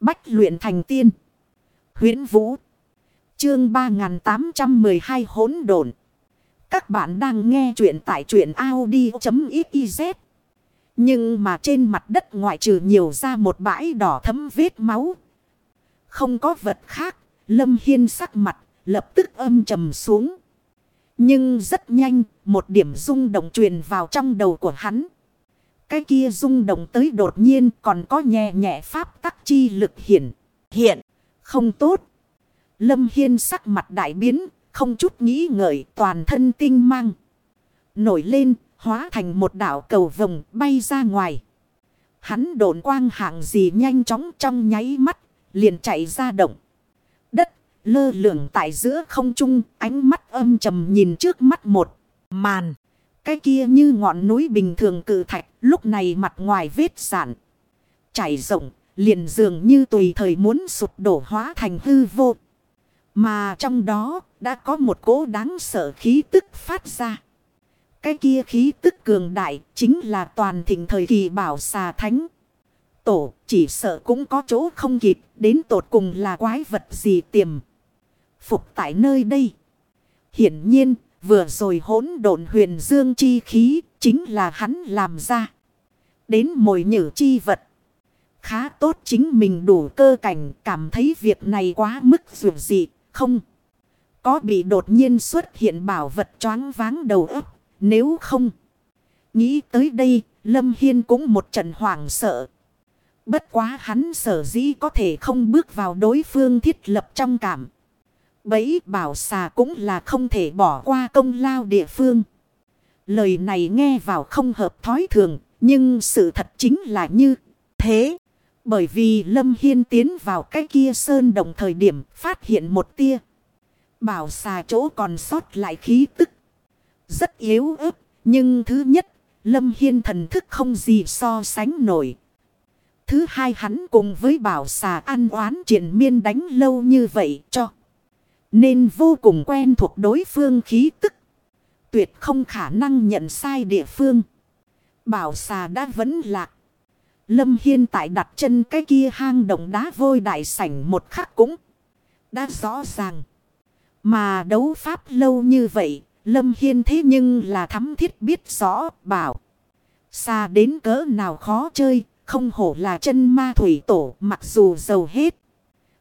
Bách luyện thành tiên. huyễn Vũ. Chương 3812 hỗn độn. Các bạn đang nghe truyện tại truyện Audi.xyz. Nhưng mà trên mặt đất ngoại trừ nhiều ra một bãi đỏ thấm vết máu. Không có vật khác. Lâm Hiên sắc mặt lập tức âm trầm xuống. Nhưng rất nhanh, một điểm rung động truyền vào trong đầu của hắn. Cái kia rung động tới đột nhiên còn có nhẹ nhẹ pháp tắc chi lực hiện. Hiện, không tốt. Lâm Hiên sắc mặt đại biến, không chút nghĩ ngợi toàn thân tinh mang. Nổi lên, hóa thành một đảo cầu vồng bay ra ngoài. Hắn độn quang hạng gì nhanh chóng trong nháy mắt, liền chạy ra động. Đất lơ lửng tại giữa không trung, ánh mắt âm trầm nhìn trước mắt một màn. Cái kia như ngọn núi bình thường cự thạch, lúc này mặt ngoài vết sản. Chảy rộng, liền dường như tùy thời muốn sụp đổ hóa thành hư vô. Mà trong đó đã có một cỗ đáng sợ khí tức phát ra. Cái kia khí tức cường đại chính là toàn thịnh thời kỳ bảo xà thánh. Tổ chỉ sợ cũng có chỗ không kịp đến tột cùng là quái vật gì tiềm. Phục tại nơi đây. Hiển nhiên vừa rồi hỗn độn huyền dương chi khí chính là hắn làm ra. Đến mồi nhử chi vật. Khá tốt chính mình đủ cơ cảnh cảm thấy việc này quá mức dù gì, không. Có bị đột nhiên xuất hiện bảo vật choáng váng đầu ấp Nếu không. Nghĩ tới đây. Lâm Hiên cũng một trận hoảng sợ. Bất quá hắn sở dĩ có thể không bước vào đối phương thiết lập trong cảm. Bấy bảo xà cũng là không thể bỏ qua công lao địa phương. Lời này nghe vào không hợp thói thường. Nhưng sự thật chính là như thế. Bởi vì Lâm Hiên tiến vào cái kia sơn đồng thời điểm phát hiện một tia. Bảo xà chỗ còn sót lại khí tức. Rất yếu ớt. Nhưng thứ nhất, Lâm Hiên thần thức không gì so sánh nổi. Thứ hai hắn cùng với bảo xà ăn oán triển miên đánh lâu như vậy cho. Nên vô cùng quen thuộc đối phương khí tức. Tuyệt không khả năng nhận sai địa phương. Bảo xà đã vẫn lạc. Lâm Hiên tại đặt chân cái kia hang động đá vôi đại sảnh một khắc cũng đã rõ ràng. Mà đấu pháp lâu như vậy, Lâm Hiên thế nhưng là thắm thiết biết rõ, bảo. Xa đến cỡ nào khó chơi, không hổ là chân ma thủy tổ mặc dù dầu hết.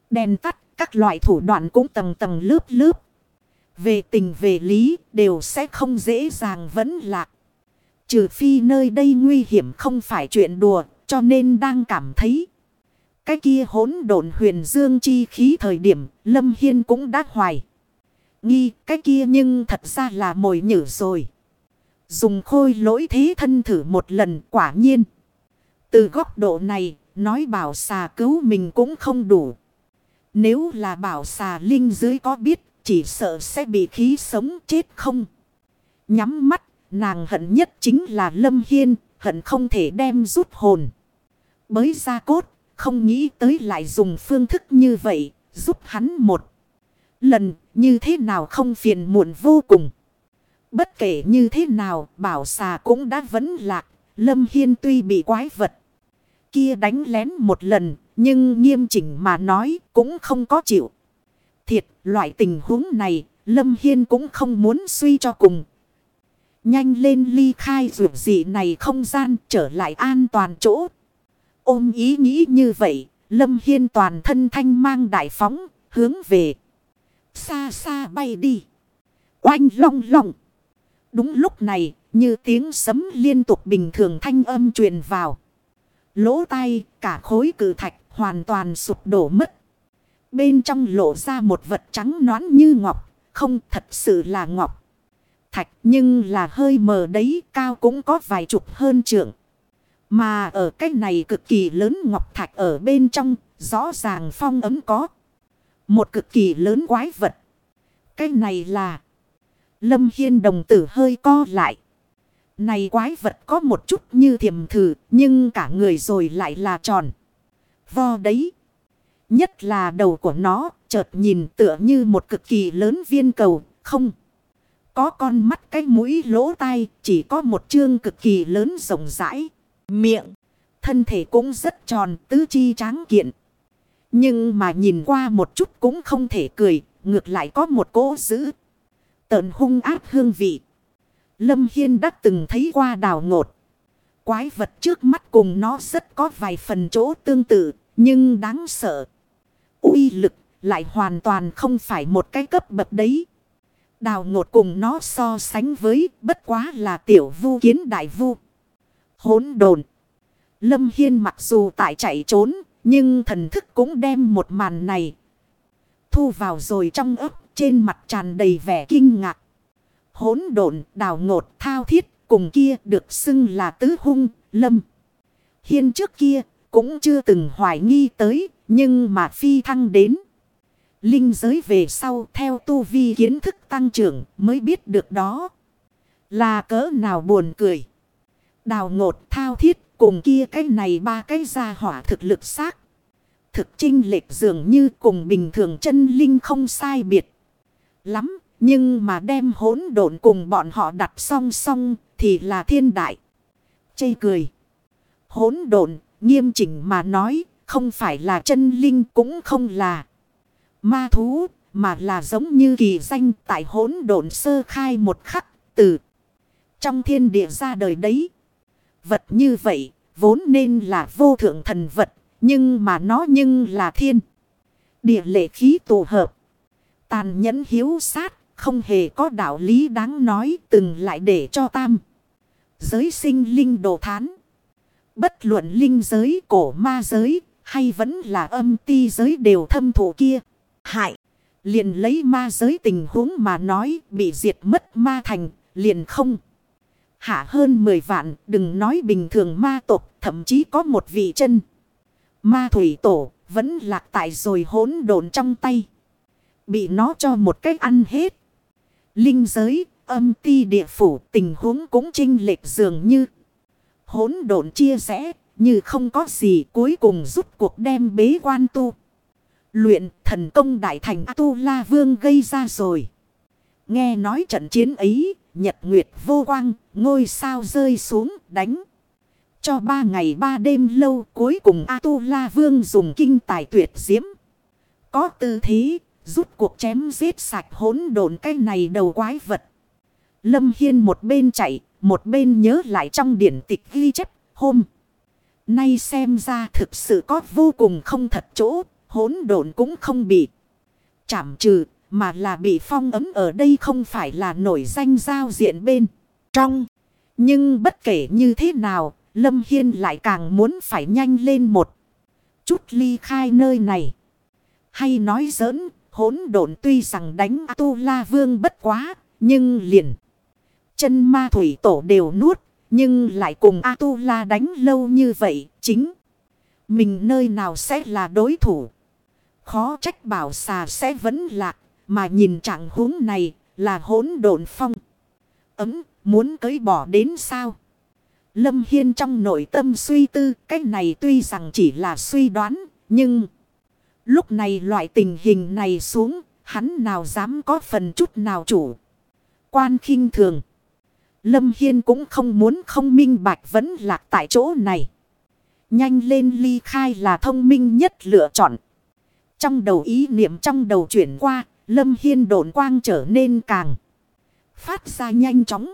Đèn tắt, các loại thủ đoạn cũng tầng tầng lớp lớp. Về tình về lý, đều sẽ không dễ dàng vẫn lạc. Trừ phi nơi đây nguy hiểm không phải chuyện đùa, cho nên đang cảm thấy. Cái kia hỗn độn huyền dương chi khí thời điểm, Lâm Hiên cũng đã hoài. Nghi cái kia nhưng thật ra là mồi nhử rồi. Dùng khôi lỗi thế thân thử một lần quả nhiên. Từ góc độ này, nói bảo xà cứu mình cũng không đủ. Nếu là bảo xà linh dưới có biết, chỉ sợ sẽ bị khí sống chết không. Nhắm mắt, nàng hận nhất chính là Lâm Hiên, hận không thể đem rút hồn. Bới ra cốt, không nghĩ tới lại dùng phương thức như vậy, giúp hắn một lần, như thế nào không phiền muộn vô cùng. Bất kể như thế nào, bảo xà cũng đã vấn lạc, Lâm Hiên tuy bị quái vật. Kia đánh lén một lần, nhưng nghiêm chỉnh mà nói cũng không có chịu. Thiệt, loại tình huống này, Lâm Hiên cũng không muốn suy cho cùng. Nhanh lên ly khai rượu dị này không gian trở lại an toàn chỗ. Ôm ý nghĩ như vậy, Lâm Hiên toàn thân thanh mang đại phóng, hướng về. Xa xa bay đi. Oanh long long. Đúng lúc này, như tiếng sấm liên tục bình thường thanh âm truyền vào. Lỗ tai, cả khối cử thạch hoàn toàn sụp đổ mất. Bên trong lộ ra một vật trắng noán như ngọc, không thật sự là ngọc. Thạch nhưng là hơi mờ đấy, cao cũng có vài chục hơn trượng. Mà ở cái này cực kỳ lớn ngọc thạch ở bên trong, rõ ràng phong ấm có. Một cực kỳ lớn quái vật. Cái này là... Lâm Hiên đồng tử hơi co lại. Này quái vật có một chút như thiềm thử, nhưng cả người rồi lại là tròn. Vo đấy. Nhất là đầu của nó, chợt nhìn tựa như một cực kỳ lớn viên cầu, không. Có con mắt cái mũi lỗ tai, chỉ có một chương cực kỳ lớn rộng rãi. Miệng, thân thể cũng rất tròn, tứ chi tráng kiện. Nhưng mà nhìn qua một chút cũng không thể cười, ngược lại có một cỗ dữ. Tợn hung áp hương vị. Lâm Hiên đã từng thấy qua đào ngột. Quái vật trước mắt cùng nó rất có vài phần chỗ tương tự, nhưng đáng sợ. uy lực lại hoàn toàn không phải một cái cấp bậc đấy. Đào ngột cùng nó so sánh với bất quá là tiểu vu kiến đại vu. Hốn đồn. Lâm Hiên mặc dù tại chạy trốn, nhưng thần thức cũng đem một màn này. Thu vào rồi trong ấp, trên mặt tràn đầy vẻ kinh ngạc. Hốn đồn, đào ngột, thao thiết, cùng kia được xưng là tứ hung, lâm. Hiên trước kia, cũng chưa từng hoài nghi tới, nhưng mà phi thăng đến. Linh giới về sau theo tu vi kiến thức tăng trưởng mới biết được đó. Là cỡ nào buồn cười. Đào ngột thao thiết cùng kia cái này ba cái gia hỏa thực lực xác. Thực trinh lệch dường như cùng bình thường chân linh không sai biệt. Lắm, nhưng mà đem hỗn độn cùng bọn họ đặt song song thì là thiên đại. Chây cười. Hỗn độn, nghiêm chỉnh mà nói, không phải là chân linh cũng không là ma thú, mà là giống như kỳ danh tại hỗn độn sơ khai một khắc từ trong thiên địa ra đời đấy. Vật như vậy, vốn nên là vô thượng thần vật, nhưng mà nó nhưng là thiên. Địa lệ khí tổ hợp. Tàn nhẫn hiếu sát, không hề có đạo lý đáng nói từng lại để cho tam. Giới sinh linh đồ thán. Bất luận linh giới, cổ ma giới, hay vẫn là âm ti giới đều thâm thủ kia. Hại. Liền lấy ma giới tình huống mà nói bị diệt mất ma thành, liền không. Hạ hơn 10 vạn, đừng nói bình thường ma tộc, thậm chí có một vị chân. Ma thủy tổ, vẫn lạc tại rồi hỗn độn trong tay. Bị nó cho một cách ăn hết. Linh giới, âm ti địa phủ, tình huống cũng trinh lệch dường như. Hỗn độn chia rẽ, như không có gì cuối cùng rút cuộc đem bế quan tu. Luyện thần công đại thành tu la vương gây ra rồi. Nghe nói trận chiến ấy, nhật nguyệt vô quang, ngôi sao rơi xuống, đánh. Cho ba ngày ba đêm lâu cuối cùng A-tu-la vương dùng kinh tài tuyệt diễm. Có tư thế, rút cuộc chém giết sạch hỗn độn cái này đầu quái vật. Lâm Hiên một bên chạy, một bên nhớ lại trong điển tịch ghi chép, hôm. Nay xem ra thực sự có vô cùng không thật chỗ, hỗn độn cũng không bị chảm trừ, mà là bị phong ấm ở đây không phải là nổi danh giao diện bên trong. Nhưng bất kể như thế nào, Lâm Hiên lại càng muốn phải nhanh lên một chút ly khai nơi này. Hay nói giỡn, hỗn độn tuy rằng đánh tu la vương bất quá, nhưng liền. Chân ma thủy tổ đều nuốt, nhưng lại cùng A-tu-la đánh lâu như vậy, chính. Mình nơi nào sẽ là đối thủ. Khó trách bảo xà sẽ vẫn lạc. Mà nhìn trạng huống này là hỗn độn phong. Ấm muốn cưới bỏ đến sao? Lâm Hiên trong nội tâm suy tư. Cái này tuy rằng chỉ là suy đoán. Nhưng lúc này loại tình hình này xuống. Hắn nào dám có phần chút nào chủ. Quan khinh thường. Lâm Hiên cũng không muốn không minh bạch vẫn lạc tại chỗ này. Nhanh lên ly khai là thông minh nhất lựa chọn. Trong đầu ý niệm trong đầu chuyển qua, Lâm Hiên độn quang trở nên càng phát ra nhanh chóng.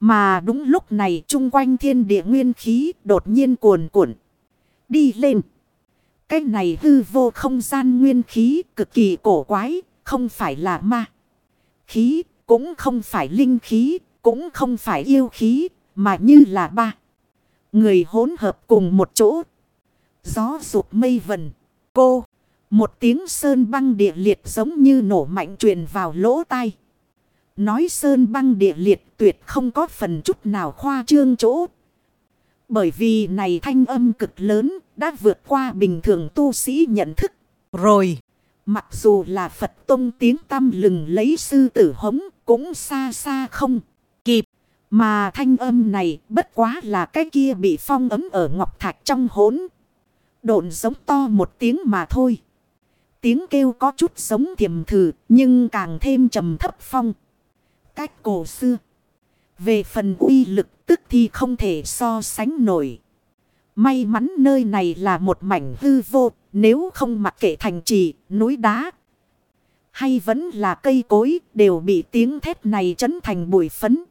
Mà đúng lúc này chung quanh thiên địa nguyên khí đột nhiên cuồn cuộn. Đi lên. Cái này hư vô không gian nguyên khí cực kỳ cổ quái, không phải là ma. Khí, cũng không phải linh khí, cũng không phải yêu khí, mà như là ba. Người hỗn hợp cùng một chỗ. Gió rụt mây vần. Cô. Một tiếng sơn băng địa liệt giống như nổ mạnh truyền vào lỗ tai. Nói sơn băng địa liệt tuyệt không có phần chút nào khoa trương chỗ. Bởi vì này thanh âm cực lớn đã vượt qua bình thường tu sĩ nhận thức. Rồi, mặc dù là Phật tông tiếng tâm lừng lấy sư tử hống cũng xa xa không. Mà thanh âm này bất quá là cái kia bị phong ấm ở ngọc thạch trong hốn. Độn giống to một tiếng mà thôi. Tiếng kêu có chút giống thiềm thử nhưng càng thêm trầm thấp phong. Cách cổ xưa. Về phần uy lực tức thì không thể so sánh nổi. May mắn nơi này là một mảnh hư vô, nếu không mặc kệ thành trì, núi đá. Hay vẫn là cây cối, đều bị tiếng thét này chấn thành bụi phấn.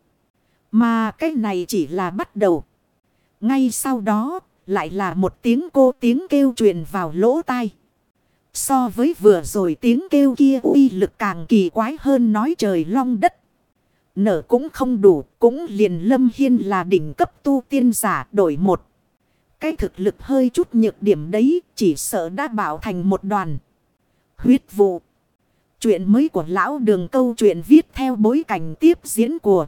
Mà cái này chỉ là bắt đầu. Ngay sau đó, lại là một tiếng cô tiếng kêu truyền vào lỗ tai. So với vừa rồi tiếng kêu kia uy lực càng kỳ quái hơn nói trời long đất. Nở cũng không đủ, cũng liền lâm hiên là đỉnh cấp tu tiên giả đổi một. Cái thực lực hơi chút nhược điểm đấy, chỉ sợ đã bảo thành một đoàn. Huyết vụ. Chuyện mới của lão đường câu chuyện viết theo bối cảnh tiếp diễn của